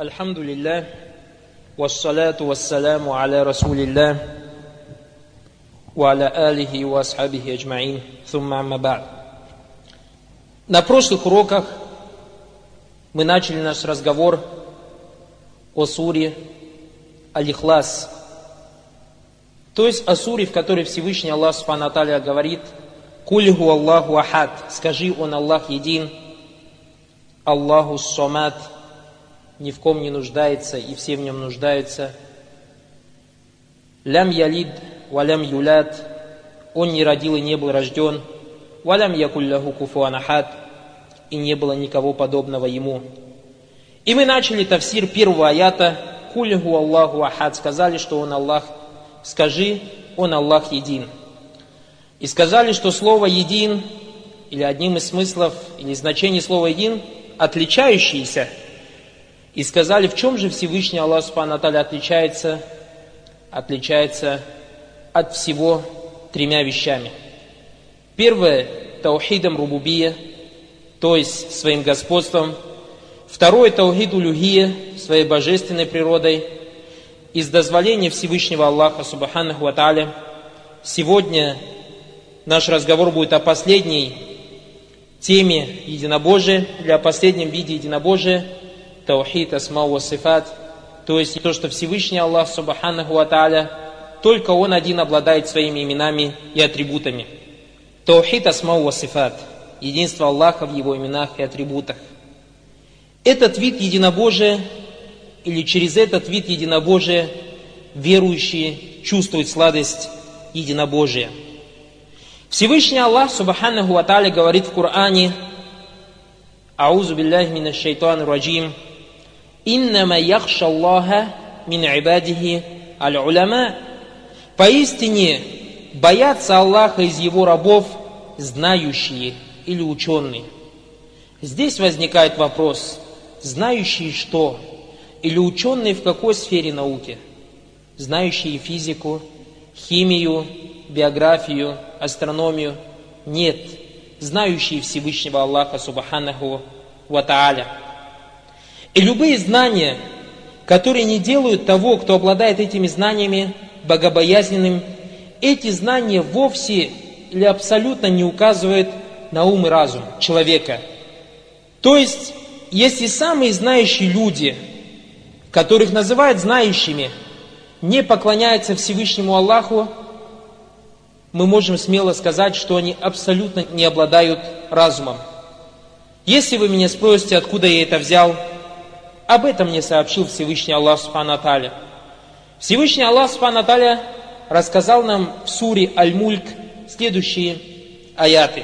الحمد لله والصلاة والسلام على رسول الله وعلى آله وأصحابه أجمعين ثم أما بعد На прошлых уроках мы начали наш разговор о суре Аль-Ихлас, то есть о суре, в которой Всевышний Аллах Субхану говорит «Кульгу Аллаху Ахад» «Скажи, Он Аллах един, Аллаху Сомат» ни в ком не нуждается, и все в нем нуждаются. Лям ялид, валям юлят, он не родил и не был рожден. Валям якулляху куфуанахат, и не было никого подобного ему. И мы начали тавсир первого аята, кульгу Аллаху ахад, сказали, что он Аллах, скажи, он Аллах един. И сказали, что слово един, или одним из смыслов, или значений слова един, отличающийся – и сказали, в чем же Всевышний Аллах Субхану отличается? Отличается от всего тремя вещами. Первое – таухидом рубубия, то есть своим господством. Второе – таухид улюхия, своей божественной природой. Из дозволения Всевышнего Аллаха Субханаху Аталя. Сегодня наш разговор будет о последней теме единобожия, или о последнем виде единобожия – таухид асма сифат, то есть то, что Всевышний Аллах Субханаху Ва только Он один обладает своими именами и атрибутами. Таухид асма сифат, единство Аллаха в Его именах и атрибутах. Этот вид единобожия, или через этот вид единобожия, верующие чувствуют сладость единобожия. Всевышний Аллах Субханаху Ва говорит в Коране, Аузу билляхи минаш шайтан раджим, Иннама яхша Аллаха мин ибадихи аль-уляма. Поистине боятся Аллаха из его рабов знающие или ученые. Здесь возникает вопрос, знающие что? Или ученые в какой сфере науки? Знающие физику, химию, биографию, астрономию? Нет, знающие Всевышнего Аллаха Субханаху Ва Тааля. И любые знания, которые не делают того, кто обладает этими знаниями, богобоязненным, эти знания вовсе или абсолютно не указывают на ум и разум человека. То есть, если самые знающие люди, которых называют знающими, не поклоняются Всевышнему Аллаху, мы можем смело сказать, что они абсолютно не обладают разумом. Если вы меня спросите, откуда я это взял, об этом мне сообщил Всевышний Аллах Субхану Аталя. Всевышний Аллах Субхану Аталя рассказал нам в суре Аль-Мульк следующие аяты.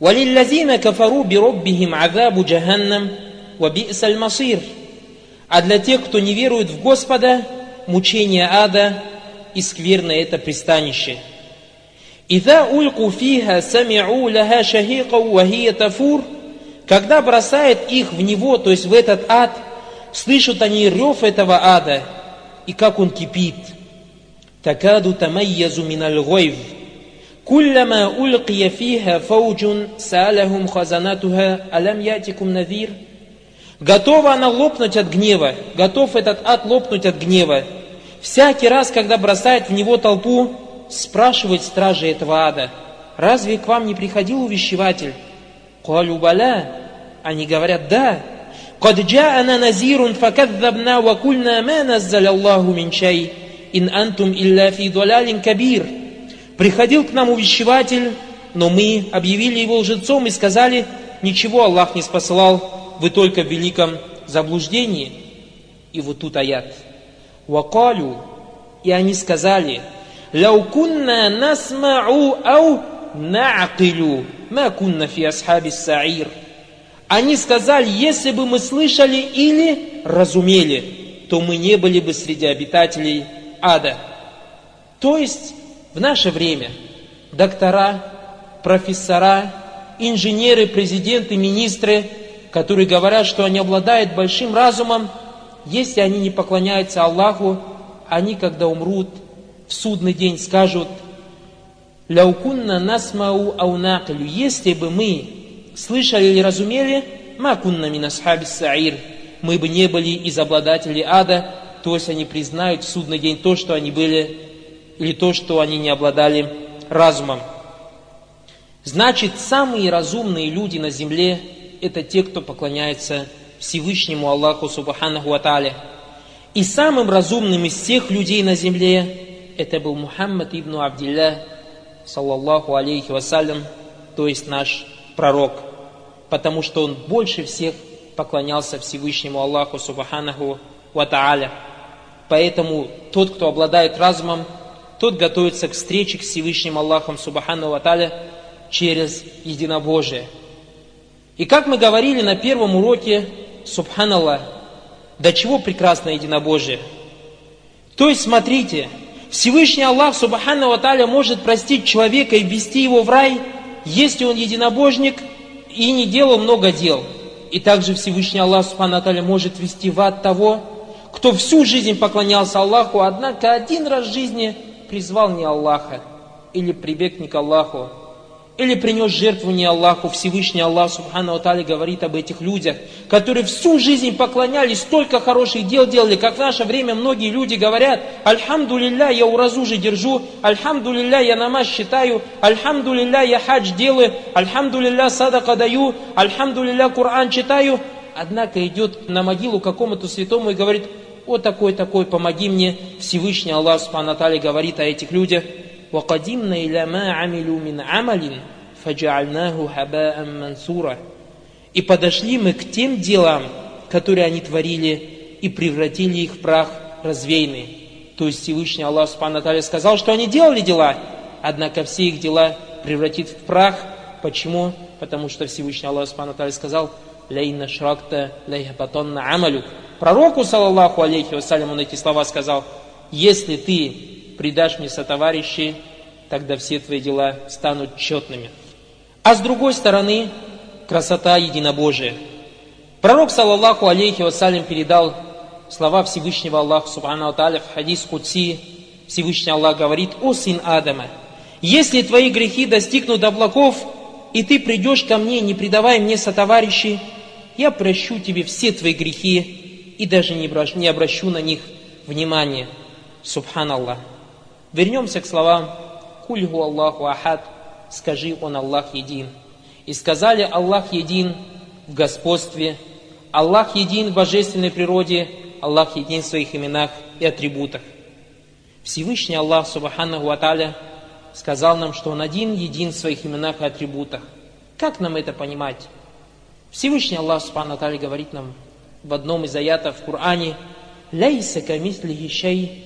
وَلِلَّذِينَ كَفَرُوا بِرَبِّهِمْ عَذَابُ جَهَنَّمْ وَبِئْسَ الْمَصِيرُ А для тех, кто не верует в Господа, мучение ада и скверно это пристанище. إِذَا أُلْقُوا فِيهَا سَمِعُوا لَهَا شَهِيقًا وَهِيَ تَفُورُ когда бросает их в него, то есть в этот ад, слышат они рев этого ада, и как он кипит. Такаду тамайязу миналь гойв. Куллама улqия фиха фауджун саалахум хазанатуха алям ятикум надир. Готова она лопнуть от гнева, готов этот ад лопнуть от гнева. Всякий раз, когда бросает в него толпу, спрашивает стражи этого ада, разве к вам не приходил увещеватель? قالوا بلى Они говорят, да. قد جاءنا نذير فكذبنا وقلنا ما نزل الله من شيء إن أنتم إلا في ضلال كبير. Приходил к нам увещеватель, но мы объявили его лжецом и сказали, ничего Аллах не спасал, вы только в великом заблуждении. И вот тут аят. Вакалю, и они сказали, «Ляукунна насмау ау на'акилю, ма кунна фи асхаби саир». Они сказали, если бы мы слышали или разумели, то мы не были бы среди обитателей ада. То есть в наше время доктора, профессора, инженеры, президенты, министры, которые говорят, что они обладают большим разумом, если они не поклоняются Аллаху, они, когда умрут, в судный день скажут, «Ляукунна насмау аунаклю», если бы мы слышали или разумели, макунна минасхаби саир, мы бы не были из обладателей ада, то есть они признают в судный день то, что они были, или то, что они не обладали разумом. Значит, самые разумные люди на земле – это те, кто поклоняется Всевышнему Аллаху Субханаху Аталя. И самым разумным из всех людей на земле это был Мухаммад ибн Абдилля, саллаллаху алейхи вассалям, то есть наш пророк, потому что он больше всех поклонялся Всевышнему Аллаху Субханаху Ва Поэтому тот, кто обладает разумом, тот готовится к встрече с Всевышним Аллахом Субхану Ва через единобожие. И как мы говорили на первом уроке, Субханаллах, до чего прекрасно единобожие. То есть, смотрите, Всевышний Аллах, Субхану Ва может простить человека и ввести его в рай, если он единобожник и не делал много дел – и также Всевышний Аллах Субхану может вести в ад того, кто всю жизнь поклонялся Аллаху, однако один раз в жизни призвал не Аллаха, или прибег не к Аллаху, или принес жертву не Аллаху, Всевышний Аллах Субхану Атали говорит об этих людях, которые всю жизнь поклонялись, столько хороших дел делали, как в наше время многие люди говорят, Альхамду лилля, я уразу же держу, Альхамду лилля, я намаз считаю, Альхамду лилля, я хадж делаю, Альхамду лилля, садака даю, Альхамду лилля, Коран читаю, однако идет на могилу какому-то святому и говорит, вот такой-такой, помоги мне. Всевышний Аллах Субхану Атали говорит о этих людях, وقدمنا إلى ما عملوا من عمل فجعلناه هباء منثورا И подошли мы к тем делам, которые они творили, и превратили их в прах развеянный. То есть Всевышний Аллах Субхану сказал, что они делали дела, однако все их дела превратит в прах. Почему? Потому что Всевышний Аллах Субхану сказал, «Лейна шракта лейхапатонна амалюк». Пророку, саллаллаху алейхи вассалям, он эти слова сказал, «Если ты предашь мне сотоварищей, тогда все твои дела станут четными. А с другой стороны, красота единобожия. Пророк, саллаллаху алейхи вассалям, передал слова Всевышнего Аллаха, субхану в хадис Кудси, Всевышний Аллах говорит, «О сын Адама, если твои грехи достигнут облаков, и ты придешь ко мне, не предавая мне сотоварищей, я прощу тебе все твои грехи и даже не обращу на них внимания. Субханаллах. Вернемся к словам «Кульгу Аллаху Ахад» «Скажи, Он Аллах един». И сказали Аллах един в господстве, Аллах един в божественной природе, Аллах един в своих именах и атрибутах. Всевышний Аллах Субханаху Аталя сказал нам, что Он один, един в своих именах и атрибутах. Как нам это понимать? Всевышний Аллах Субхану Аталя говорит нам в одном из аятов в Коране «Ляйса камислихи шей.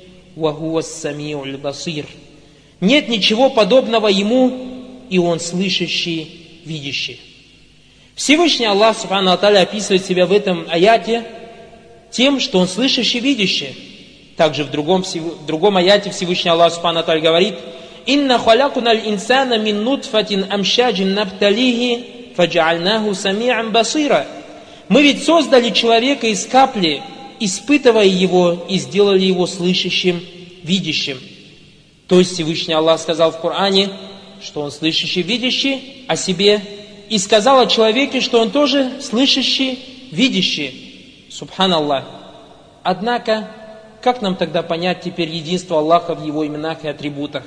Нет ничего подобного ему, и он слышащий, видящий. Всевышний Аллах Субхану Аталя описывает себя в этом аяте тем, что он слышащий, видящий. Также в другом, в другом аяте Всевышний Аллах Субхану Аталя говорит, «Инна халякуналь инсана мин нутфатин амшаджин набталихи фаджальнаху сами'ан басира». Мы ведь создали человека из капли, испытывая его и сделали его слышащим, видящим. То есть Всевышний Аллах сказал в Коране, что он слышащий, видящий о себе, и сказал о человеке, что он тоже слышащий, видящий. Субханаллах. Однако, как нам тогда понять теперь единство Аллаха в его именах и атрибутах?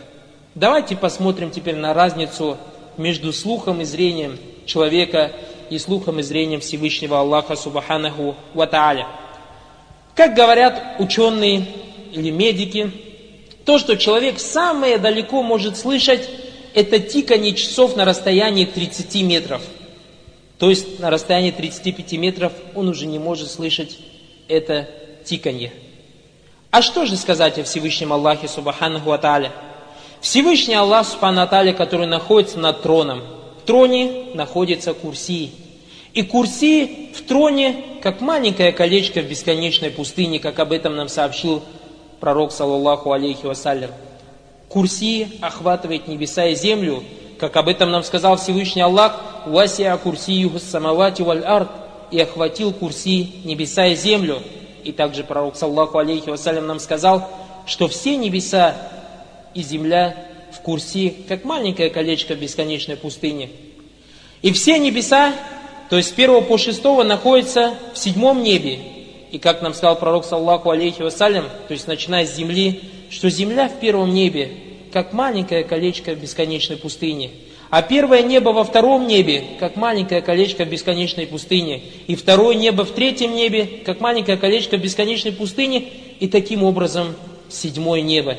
Давайте посмотрим теперь на разницу между слухом и зрением человека и слухом и зрением Всевышнего Аллаха Субханаху Ва Тааля. Как говорят ученые или медики, то, что человек самое далеко может слышать, это тиканье часов на расстоянии 30 метров. То есть на расстоянии 35 метров он уже не может слышать это тиканье. А что же сказать о Всевышнем Аллахе Субханаху Аталя? Всевышний Аллах Субхану Аталя, который находится над троном. В троне находится Курси. И Курси в троне, как маленькое колечко в бесконечной пустыне, как об этом нам сообщил пророк, саллаллаху алейхи вассалям. Курси охватывает небеса и землю, как об этом нам сказал Всевышний Аллах, «Васиа курсию самавати валь ард» и охватил курси небеса и землю. И также пророк, саллаху алейхи вассалям, нам сказал, что все небеса и земля в курси, как маленькое колечко в бесконечной пустыне. И все небеса то есть с первого по шестого находится в седьмом небе. И как нам сказал пророк, саллаху алейхи вассалям, то есть начиная с земли, что земля в первом небе, как маленькое колечко в бесконечной пустыне. А первое небо во втором небе, как маленькое колечко в бесконечной пустыне. И второе небо в третьем небе, как маленькое колечко в бесконечной пустыне. И таким образом седьмое небо.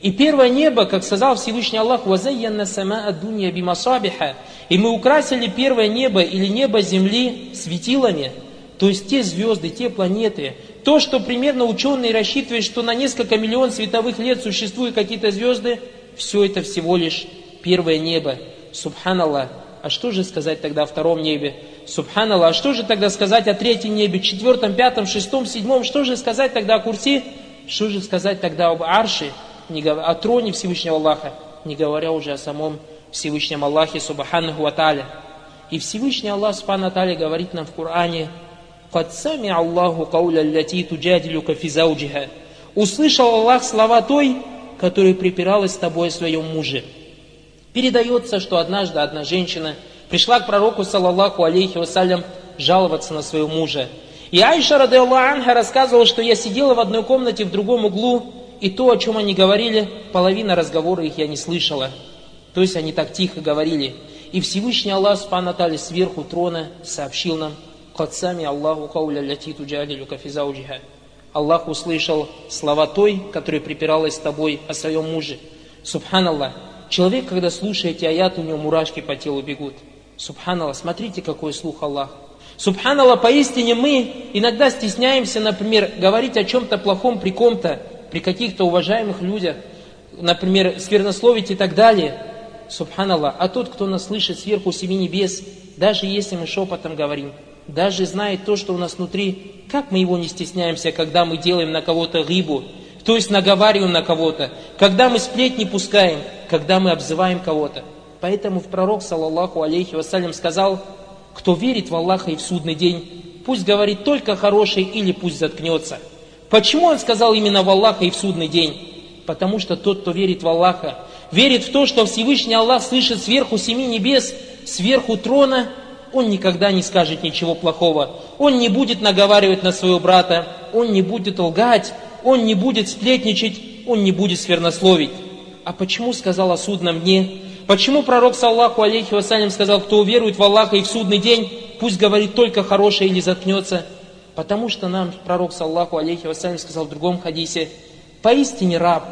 И первое небо, как сказал Всевышний Аллах, «Вазайянна сама адунья бимасабиха». И мы украсили первое небо или небо земли светилами, то есть те звезды, те планеты, то, что примерно ученые рассчитывают, что на несколько миллион световых лет существуют какие-то звезды, все это всего лишь первое небо. Субханаллах. А что же сказать тогда о втором небе? Субханаллах. А что же тогда сказать о третьем небе, четвертом, пятом, шестом, седьмом? Что же сказать тогда о Курсе? Что же сказать тогда об Арше, о троне Всевышнего Аллаха, не говоря уже о самом Всевышнем Аллахе, Субханаху Аталя. И Всевышний Аллах, Субхану Аталя, говорит нам в Коране, «Кад сами Аллаху кауля ляти туджадилюка физауджиха». Услышал Аллах слова той, которая припиралась с тобой о своем муже. Передается, что однажды одна женщина пришла к пророку, саллаллаху алейхи вассалям, жаловаться на своего мужа. И Айша, рады Анха, рассказывала, что я сидела в одной комнате в другом углу, и то, о чем они говорили, половина разговора их я не слышала. То есть они так тихо говорили. И Всевышний Аллах, Субхану сверху трона сообщил нам, «Кадсами Аллаху кауля ляти туджадилю кафизауджиха». Аллах услышал слова той, которая припиралась с тобой о своем муже. Субханаллах. Человек, когда слушает эти аяты, у него мурашки по телу бегут. Субханаллах, смотрите, какой слух Аллах. Субханаллах, поистине мы иногда стесняемся, например, говорить о чем-то плохом при ком-то, при каких-то уважаемых людях, например, сквернословить и так далее. Субханаллах. А тот, кто нас слышит сверху семи небес, даже если мы шепотом говорим, даже знает то, что у нас внутри, как мы его не стесняемся, когда мы делаем на кого-то рыбу, то есть наговариваем на кого-то, когда мы сплетни пускаем, когда мы обзываем кого-то. Поэтому в пророк, саллаллаху алейхи вассалям, сказал, кто верит в Аллаха и в судный день, пусть говорит только хорошее или пусть заткнется. Почему он сказал именно в Аллаха и в судный день? Потому что тот, кто верит в Аллаха, верит в то, что Всевышний Аллах слышит сверху семи небес, сверху трона, он никогда не скажет ничего плохого. Он не будет наговаривать на своего брата, он не будет лгать, он не будет сплетничать, он не будет свернословить. А почему сказал о судном дне? Почему пророк, саллаху алейхи вассалям, сказал, кто уверует в Аллаха и в судный день, пусть говорит только хорошее или заткнется? Потому что нам пророк, саллаху алейхи вассалям, сказал в другом хадисе, поистине раб,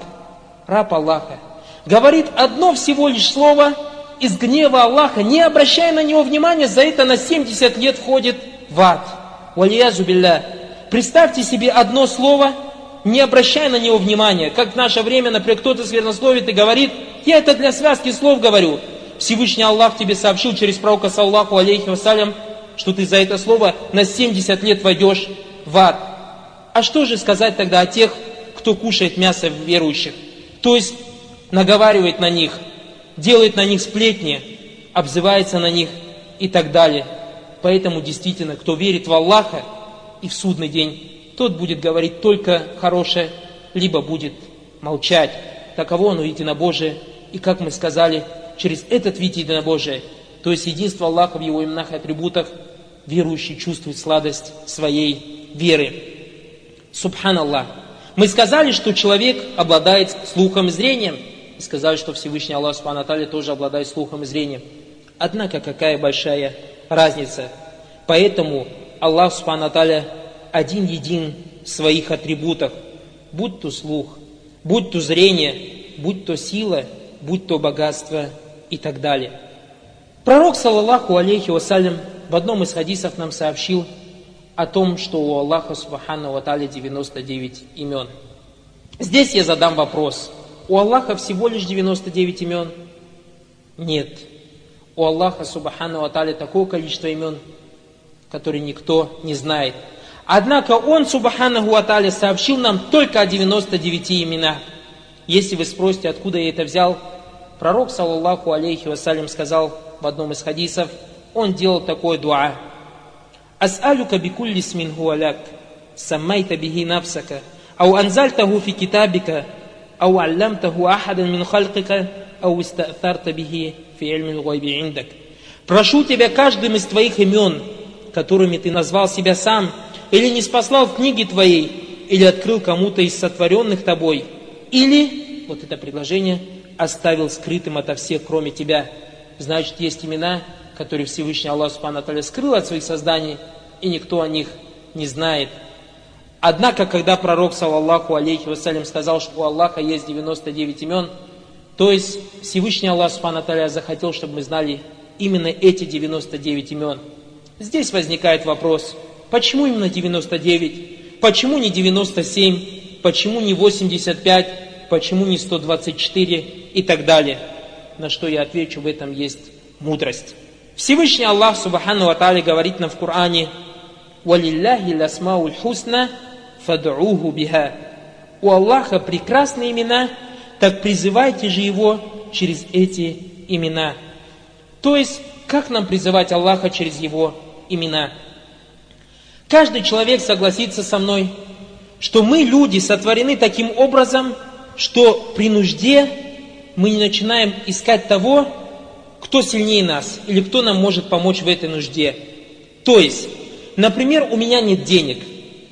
раб Аллаха, говорит одно всего лишь слово из гнева Аллаха, не обращая на него внимания, за это на 70 лет входит в ад. Представьте себе одно слово – не обращая на него внимания. Как в наше время, например, кто-то сквернословит и говорит, я это для связки слов говорю. Всевышний Аллах тебе сообщил через пророка саллаху алейхи вассалям, что ты за это слово на 70 лет войдешь в ад. А что же сказать тогда о тех, кто кушает мясо верующих? То есть наговаривает на них, делает на них сплетни, обзывается на них и так далее. Поэтому действительно, кто верит в Аллаха и в судный день, тот будет говорить только хорошее, либо будет молчать. Таково оно единобожие. И как мы сказали, через этот вид единобожия, то есть единство Аллаха в его именах и атрибутах, верующий чувствует сладость своей веры. Субханаллах. Мы сказали, что человек обладает слухом и зрением. Сказали, что Всевышний Аллах Субхану тоже обладает слухом и зрением. Однако какая большая разница. Поэтому Аллах Субхану один един в своих атрибутах, будь то слух, будь то зрение, будь то сила, будь то богатство и так далее. Пророк, саллаллаху алейхи вассалям, в одном из хадисов нам сообщил о том, что у Аллаха, субхану ва 99 имен. Здесь я задам вопрос. У Аллаха всего лишь 99 имен? Нет. У Аллаха, субхану ва такое количество имен, которые никто не знает. Однако Он, Субханаху Аталя, сообщил нам только о 99 именах. Если вы спросите, откуда я это взял, пророк, саллаллаху алейхи вассалям, сказал в одном из хадисов, он делал такое дуа. «Ас'алюка бикулли смин хуаляк, саммайта бихи нафсака, ау анзальтаху фи китабика, ау аллямтаху ахадан мин халкика, ау иста'тарта бихи фи ильмил гойби индак». Прошу тебя каждым из твоих имен, которыми ты назвал себя сам, или не спаслал в книге Твоей, или открыл кому-то из сотворенных Тобой, или, вот это предложение, оставил скрытым ото всех, кроме Тебя. Значит, есть имена, которые Всевышний Аллах Субхану скрыл от своих созданий, и никто о них не знает. Однако, когда пророк, саллаллаху алейхи вассалям, сказал, что у Аллаха есть 99 имен, то есть Всевышний Аллах Субхану захотел, чтобы мы знали именно эти 99 имен. Здесь возникает вопрос, почему именно 99? Почему не 97? Почему не 85? Почему не 124? И так далее. На что я отвечу, в этом есть мудрость. Всевышний Аллах Субхану Ва говорит нам в Коране, «Валилляхи ласмауль хусна фад'уху биха». У Аллаха прекрасные имена, так призывайте же Его через эти имена. То есть, как нам призывать Аллаха через Его имена? Каждый человек согласится со мной, что мы, люди, сотворены таким образом, что при нужде мы не начинаем искать того, кто сильнее нас или кто нам может помочь в этой нужде. То есть, например, у меня нет денег,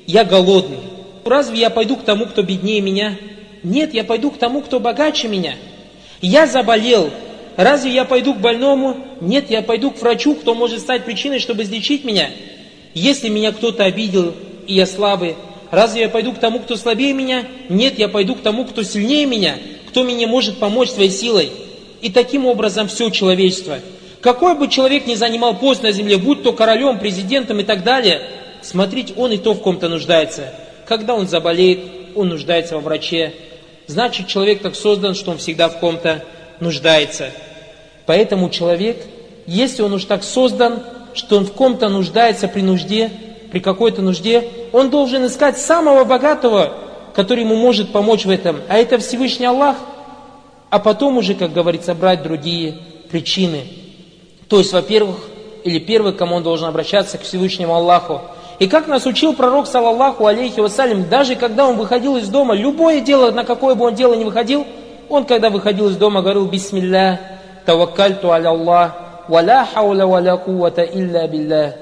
я голодный. Разве я пойду к тому, кто беднее меня? Нет, я пойду к тому, кто богаче меня. Я заболел. Разве я пойду к больному? Нет, я пойду к врачу, кто может стать причиной, чтобы излечить меня. Если меня кто-то обидел, и я слабый, разве я пойду к тому, кто слабее меня? Нет, я пойду к тому, кто сильнее меня, кто мне может помочь своей силой. И таким образом все человечество. Какой бы человек ни занимал пост на земле, будь то королем, президентом и так далее, смотрите, он и то в ком-то нуждается. Когда он заболеет, он нуждается во враче. Значит, человек так создан, что он всегда в ком-то нуждается. Поэтому человек, если он уж так создан, что он в ком-то нуждается при нужде, при какой-то нужде, он должен искать самого богатого, который ему может помочь в этом. А это Всевышний Аллах. А потом уже, как говорится, брать другие причины. То есть, во-первых, или первый, к кому он должен обращаться, к Всевышнему Аллаху. И как нас учил пророк, саллаллаху алейхи вассалям, даже когда он выходил из дома, любое дело, на какое бы он дело не выходил, он, когда выходил из дома, говорил «Бисмилля, таваккальту аля Аллах, валя хауля валя кувата илля билля».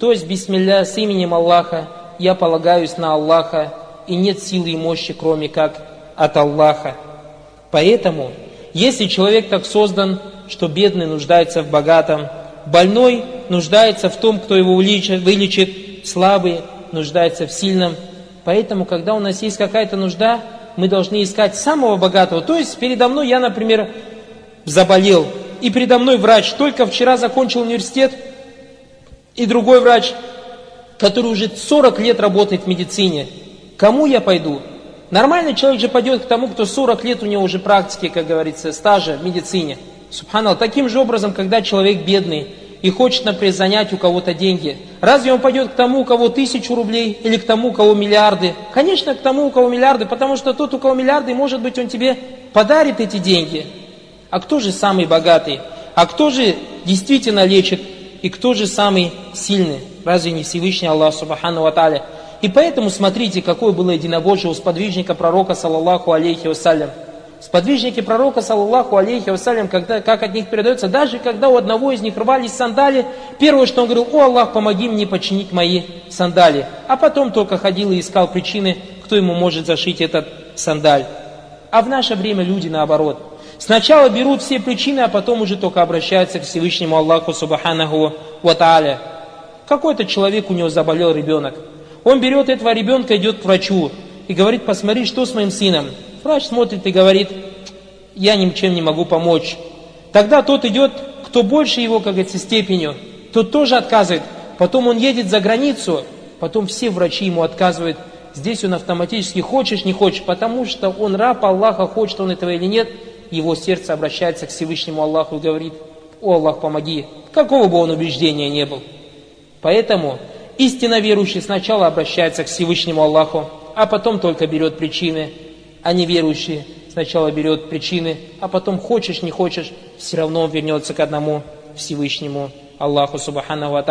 То есть «Бисмилля, с именем Аллаха, я полагаюсь на Аллаха, и нет силы и мощи, кроме как от Аллаха». Поэтому, если человек так создан, что бедный нуждается в богатом, больной нуждается в том, кто его вылечит, слабый нуждается в сильном. Поэтому, когда у нас есть какая-то нужда, мы должны искать самого богатого. То есть передо мной я, например, заболел, и передо мной врач только вчера закончил университет, и другой врач, который уже 40 лет работает в медицине. Кому я пойду? Нормальный человек же пойдет к тому, кто 40 лет у него уже практики, как говорится, стажа в медицине. Субханал. Таким же образом, когда человек бедный, и хочет, например, занять у кого-то деньги. Разве он пойдет к тому, у кого тысячу рублей, или к тому, у кого миллиарды? Конечно, к тому, у кого миллиарды, потому что тот, у кого миллиарды, может быть, он тебе подарит эти деньги. А кто же самый богатый? А кто же действительно лечит? И кто же самый сильный? Разве не Всевышний Аллах Субхану Ва И поэтому смотрите, какое было единобожие у сподвижника пророка, саллаллаху алейхи вассалям. Сподвижники пророка, саллаллаху алейхи вассалям, когда, как от них передается, даже когда у одного из них рвались сандали, первое, что он говорил, о Аллах, помоги мне починить мои сандали. А потом только ходил и искал причины, кто ему может зашить этот сандаль. А в наше время люди наоборот. Сначала берут все причины, а потом уже только обращаются к Всевышнему Аллаху Субханаху Ва Какой-то человек, у него заболел ребенок. Он берет этого ребенка, идет к врачу и говорит, посмотри, что с моим сыном. Врач смотрит и говорит, я ничем не могу помочь. Тогда тот идет, кто больше его, как говорится, степенью, тот тоже отказывает. Потом он едет за границу, потом все врачи ему отказывают. Здесь он автоматически хочешь, не хочешь, потому что он раб Аллаха, хочет он этого или нет, его сердце обращается к Всевышнему Аллаху и говорит, о Аллах, помоги, какого бы он убеждения не был. Поэтому истинно верующий сначала обращается к Всевышнему Аллаху, а потом только берет причины – а неверующий сначала берет причины, а потом хочешь, не хочешь, все равно вернется к одному Всевышнему Аллаху Субхану Ва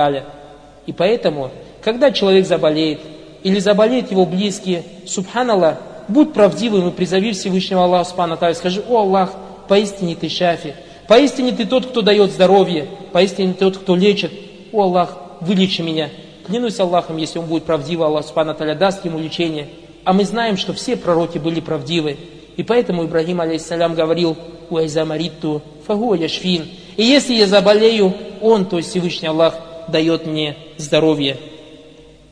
И поэтому, когда человек заболеет, или заболеет его близкие, Субханаллах, будь правдивым и призови Всевышнего Аллаха Субхану Ва скажи, о Аллах, поистине ты шафи, поистине ты тот, кто дает здоровье, поистине ты тот, кто лечит, о Аллах, вылечи меня. клянусь Аллахом, если он будет правдивый, Аллах Субхану Таля даст ему лечение. А мы знаем, что все пророки были правдивы. И поэтому Ибрагим, алейхиссалям, говорил, «Уайзамаритту фагу яшфин». И если я заболею, он, то есть Всевышний Аллах, дает мне здоровье.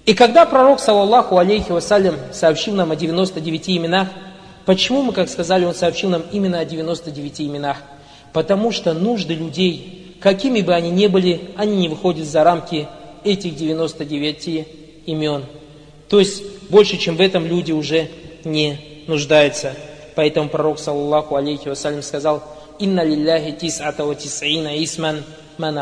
И когда пророк, саллаллаху алейхи вассалям, сообщил нам о 99 именах, почему мы, как сказали, он сообщил нам именно о 99 именах? Потому что нужды людей, какими бы они ни были, они не выходят за рамки этих 99 имен. То есть больше, чем в этом люди уже не нуждаются. Поэтому пророк, саллаллаху алейхи вассалям, сказал, «Инна лилляхи тис'ата ва тис'ина исман, ман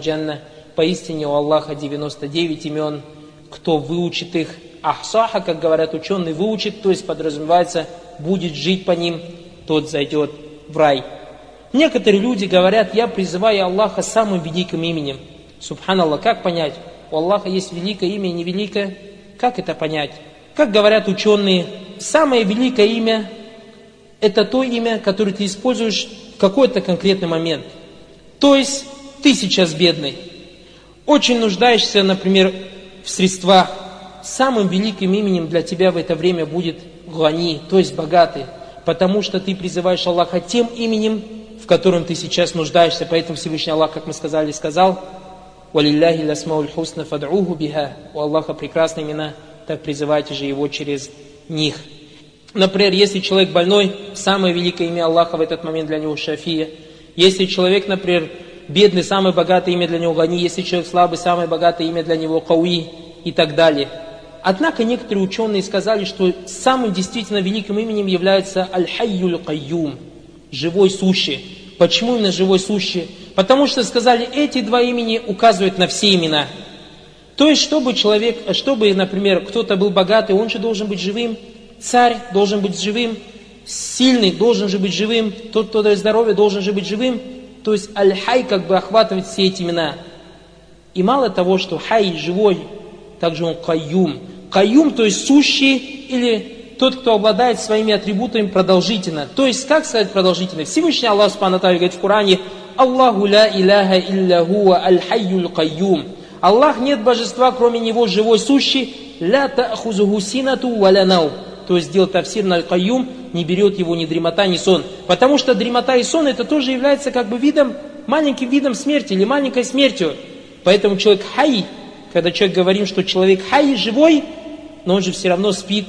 джанна». Поистине у Аллаха 99 имен, кто выучит их, ахсаха, как говорят ученые, выучит, то есть подразумевается, будет жить по ним, тот зайдет в рай. Некоторые люди говорят, я призываю Аллаха самым великим именем. Субханаллах, как понять? У Аллаха есть великое имя и невеликое? Как это понять? Как говорят ученые, самое великое имя – это то имя, которое ты используешь в какой-то конкретный момент. То есть ты сейчас бедный, очень нуждаешься, например, в средствах. Самым великим именем для тебя в это время будет Гани, то есть богатый, потому что ты призываешь Аллаха тем именем, в котором ты сейчас нуждаешься. Поэтому Всевышний Аллах, как мы сказали, сказал, «Валилляхи ласмауль хусна фад'уху биха». У Аллаха прекрасные имена, так призывайте же его через них. Например, если человек больной, самое великое имя Аллаха в этот момент для него Шафия. Если человек, например, бедный, самое богатое имя для него Гани, если человек слабый, самое богатое имя для него Кауи и так далее. Однако некоторые ученые сказали, что самым действительно великим именем является Аль-Хайюль Кайюм, живой сущий. Почему именно живой сущий? Потому что сказали, эти два имени указывают на все имена – то есть, чтобы человек, чтобы, например, кто-то был богатый, он же должен быть живым, царь должен быть живым, сильный должен же быть живым, тот, кто дает здоровье, должен же быть живым. То есть, аль-хай как бы охватывает все эти имена. И мало того, что хай живой, также он каюм. Каюм, то есть сущий или тот, кто обладает своими атрибутами продолжительно. То есть, как сказать продолжительно? Всевышний Аллах Субхану говорит в Коране, Аллаху ла иляха илля хуа аль-хайюль каюм. Аллах нет божества, кроме Него, живой сущий, ля та'хузуху синату валянау. То есть сделал тавсир на каюм, не берет его ни дремота, ни сон. Потому что дремота и сон это тоже является как бы видом, маленьким видом смерти или маленькой смертью. Поэтому человек хай, когда человек говорим, что человек хай живой, но он же все равно спит,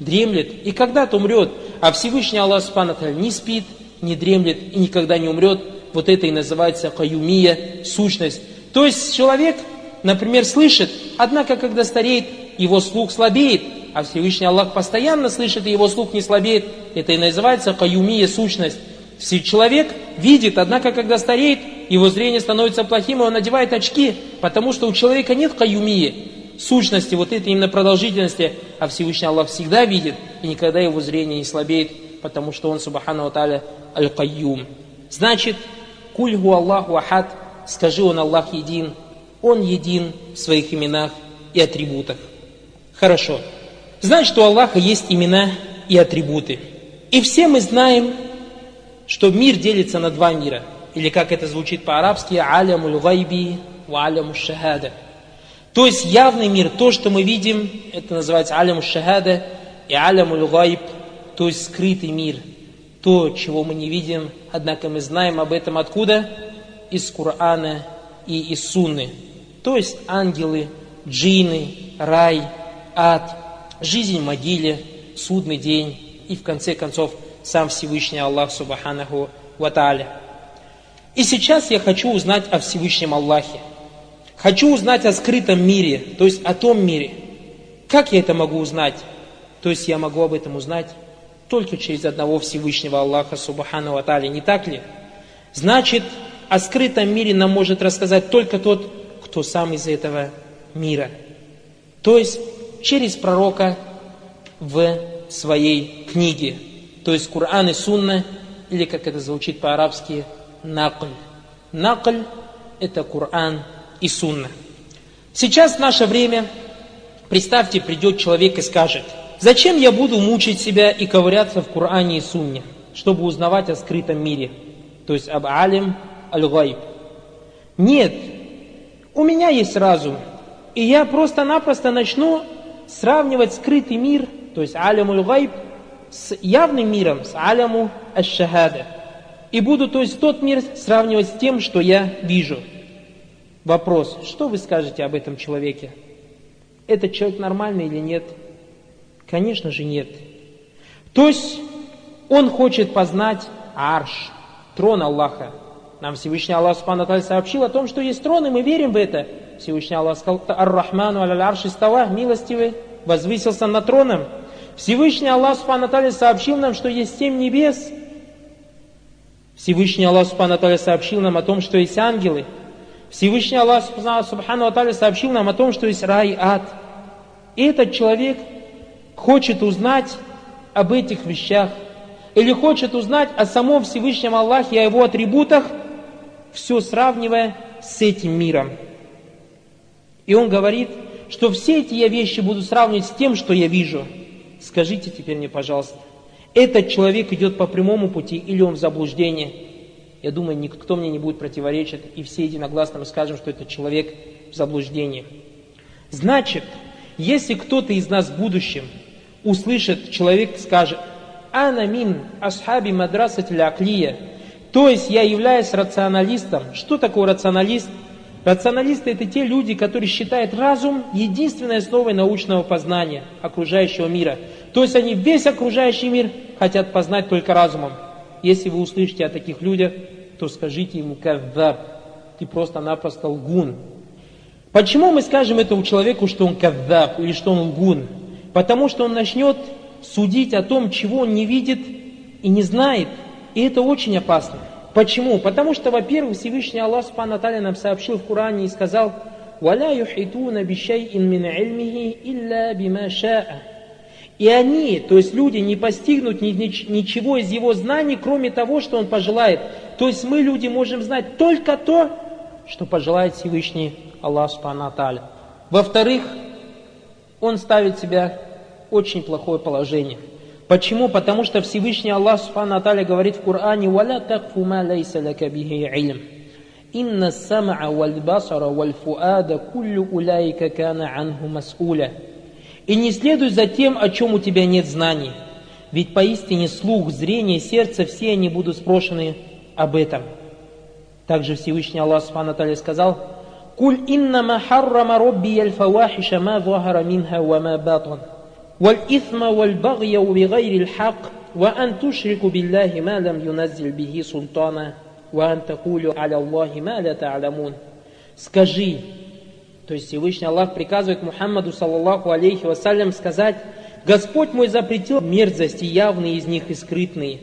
дремлет и когда-то умрет. А Всевышний Аллах Субхану не спит, не дремлет и никогда не умрет. Вот это и называется каюмия, сущность. То есть человек например, слышит, однако, когда стареет, его слух слабеет, а Всевышний Аллах постоянно слышит, и его слух не слабеет. Это и называется каюмия, сущность. Человек видит, однако, когда стареет, его зрение становится плохим, и он надевает очки, потому что у человека нет каюмии, сущности, вот этой именно продолжительности, а Всевышний Аллах всегда видит, и никогда его зрение не слабеет, потому что он, субхану таля, аль-каюм. Значит, кульгу Аллаху ахад, скажи он Аллах един, он един в своих именах и атрибутах. Хорошо. Значит, у Аллаха есть имена и атрибуты. И все мы знаем, что мир делится на два мира. Или как это звучит по-арабски, алямуль гайби ва аляму шахада. То есть явный мир, то, что мы видим, это называется аляму шахада и алямуль гайб, то есть скрытый мир. То, чего мы не видим, однако мы знаем об этом откуда? Из Корана и из Сунны. То есть ангелы, джины, рай, ад, жизнь в могиле, судный день и в конце концов сам Всевышний Аллах Субханаху Ваталя. И сейчас я хочу узнать о Всевышнем Аллахе. Хочу узнать о скрытом мире, то есть о том мире. Как я это могу узнать? То есть я могу об этом узнать только через одного Всевышнего Аллаха Субхану Ваталя, не так ли? Значит, о скрытом мире нам может рассказать только тот, кто сам из этого мира. То есть через пророка в своей книге. То есть Коран и Сунна, или как это звучит по-арабски, накль. Накль – это Коран и Сунна. Сейчас наше время, представьте, придет человек и скажет, зачем я буду мучить себя и ковыряться в Коране и Сунне, чтобы узнавать о скрытом мире, то есть об алим аль-гайб. Нет, у меня есть разум, И я просто-напросто начну сравнивать скрытый мир, то есть алямуль гайб, с явным миром, с аляму аш-шахада. И буду, то есть, тот мир сравнивать с тем, что я вижу. Вопрос, что вы скажете об этом человеке? Этот человек нормальный или нет? Конечно же нет. То есть, он хочет познать арш, трон Аллаха. Нам Всевышний Аллах Субхану сообщил о том, что есть трон, и мы верим в это. Всевышний Аллах сказал, Ар-Рахману аля арши става, милостивый, возвысился над троном. Всевышний Аллах Субхану сообщил нам, что есть семь небес. Всевышний Аллах Субхану сообщил нам о том, что есть ангелы. Всевышний Аллах Субхану сообщил нам о том, что есть рай и ад. И этот человек хочет узнать об этих вещах, или хочет узнать о самом Всевышнем Аллахе, о его атрибутах, все сравнивая с этим миром. И он говорит, что все эти я вещи буду сравнивать с тем, что я вижу. Скажите теперь мне, пожалуйста, этот человек идет по прямому пути или он в заблуждении? Я думаю, никто мне не будет противоречить, и все единогласно мы скажем, что этот человек в заблуждении. Значит, если кто-то из нас в будущем услышит, человек скажет, «Ана мин асхаби мадрасат аклия», то есть я являюсь рационалистом. Что такое рационалист? Рационалисты это те люди, которые считают разум единственной основой научного познания окружающего мира. То есть они весь окружающий мир хотят познать только разумом. Если вы услышите о таких людях, то скажите ему кавваб, ты просто-напросто лгун. Почему мы скажем этому человеку, что он кавваб или что он лгун? Потому что он начнет судить о том, чего он не видит и не знает. И это очень опасно. Почему? Потому что, во-первых, Всевышний Аллах Субхану нам сообщил в Коране и сказал, «Валя юхитуна бишайин мин ильмихи илля бима ша'a». И они, то есть люди, не постигнут ничего из его знаний, кроме того, что он пожелает. То есть мы, люди, можем знать только то, что пожелает Всевышний Аллах Субхану Во-вторых, он ставит себя очень плохое положение. Почему? Потому что Всевышний Аллах Субхану Аталя говорит в Коране «Валя такфу ма лейса лака бихи илм». «Инна сам'a валь басара валь фуада куллю уляйка кана анху мас'уля». И не следуй за тем, о чем у тебя нет знаний. Ведь поистине слух, зрение, сердце, все они будут спрошены об этом. Также Всевышний Аллах Субхану Аталя сказал «Куль иннама харрама робби аль фавахиша ма захара минха ва ма батан». والإثم والبغي بغير الحق وأن تشركوا بالله ما لم ينزل به سلطانا وأن تقولوا على الله ما لا تعلمون Скажи, то есть Всевышний Аллах приказывает Мухаммаду, саллаллаху алейхи вассалям, сказать, Господь мой запретил мерзости, явные из них и скрытные,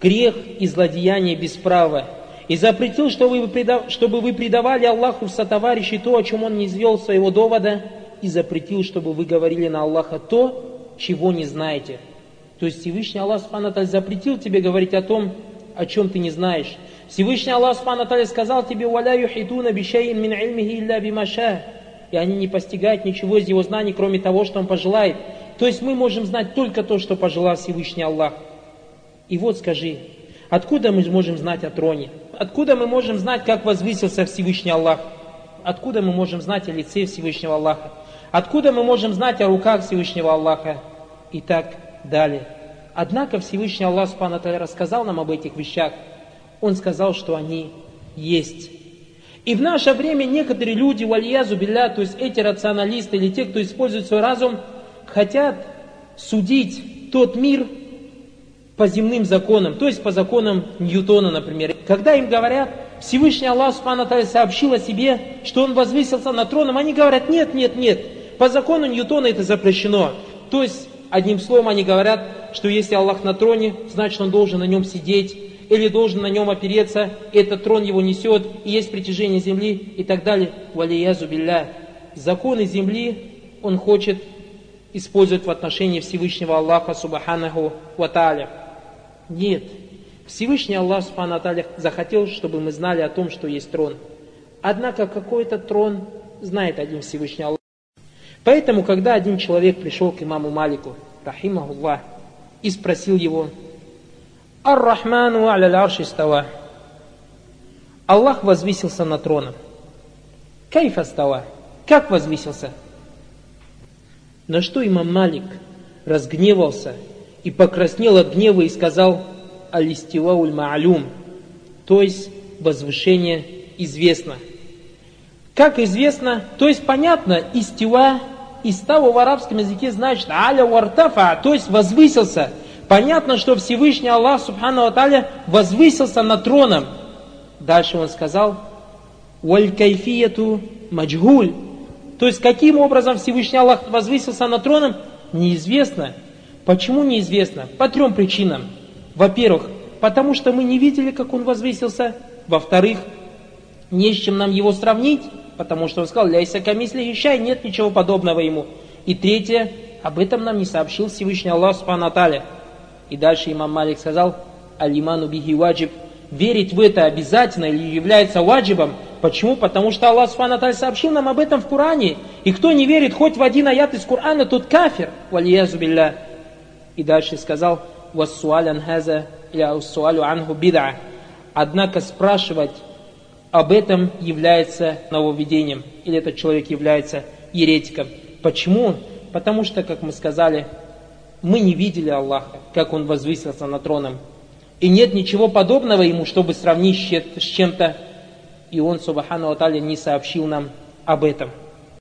грех и злодеяние без права, и запретил, чтобы вы, предав... чтобы вы предавали Аллаху в сотоварищи то, о чем Он не извел своего довода, и запретил, чтобы вы говорили на Аллаха то, чего не знаете. То есть Всевышний Аллах Субхану запретил тебе говорить о том, о чем ты не знаешь. Всевышний Аллах Субхану сказал тебе, «Валя юхитуна бишайин мин ильмихи илля бимаша». И они не постигают ничего из его знаний, кроме того, что он пожелает. То есть мы можем знать только то, что пожелал Всевышний Аллах. И вот скажи, откуда мы можем знать о троне? Откуда мы можем знать, как возвысился Всевышний Аллах? Откуда мы можем знать о лице Всевышнего Аллаха? Откуда мы можем знать о руках Всевышнего Аллаха и так далее. Однако Всевышний Аллах Субхану рассказал нам об этих вещах. Он сказал, что они есть. И в наше время некоторые люди, вальязу билля, то есть эти рационалисты или те, кто использует свой разум, хотят судить тот мир по земным законам, то есть по законам Ньютона, например. Когда им говорят, Всевышний Аллах Субхану сообщил о себе, что он возвысился на троном, они говорят, нет, нет, нет, по закону Ньютона это запрещено. То есть, одним словом, они говорят, что если Аллах на троне, значит он должен на нем сидеть, или должен на нем опереться, этот трон его несет, и есть притяжение земли, и так далее. Валиязу билля. Законы земли он хочет использовать в отношении Всевышнего Аллаха Субханаху Ваталя. Нет. Всевышний Аллах Субхану захотел, чтобы мы знали о том, что есть трон. Однако какой-то трон знает один Всевышний Аллах. Поэтому, когда один человек пришел к имаму Малику, рахимахуллах, и спросил его, «Ар-Рахману аля арши става». Аллах возвысился на троном. Кайфа става. Как возвысился? На что имам Малик разгневался и покраснел от гнева и сказал «Алистилауль ма'алюм», то есть возвышение известно. Как известно, то есть понятно, истила, истава в арабском языке значит аля вартафа, то есть возвысился. Понятно, что Всевышний Аллах Субхану Аталя возвысился над троном. Дальше он сказал, «Валь кайфияту маджгуль». То есть, каким образом Всевышний Аллах возвысился над троном, неизвестно. Почему неизвестно? По трем причинам. Во-первых, потому что мы не видели, как он возвысился. Во-вторых, не с чем нам его сравнить, потому что он сказал, ляйся камисли ищай, нет ничего подобного ему. И третье, об этом нам не сообщил Всевышний Аллах Субхану И дальше имам Малик сказал, алиману бихи ваджиб, верить в это обязательно или является ваджибом. Почему? Потому что Аллах Субхану сообщил нам об этом в Коране. И кто не верит хоть в один аят из Корана, тот кафир. Валиязу. И дальше сказал, вассуалян хаза или ассуалю анху бида. Однако спрашивать об этом является нововведением, или этот человек является еретиком. Почему? Потому что, как мы сказали, мы не видели Аллаха, как Он возвысился над троном. И нет ничего подобного Ему, чтобы сравнить с чем-то. И Он, Субхану Аталя, не сообщил нам об этом.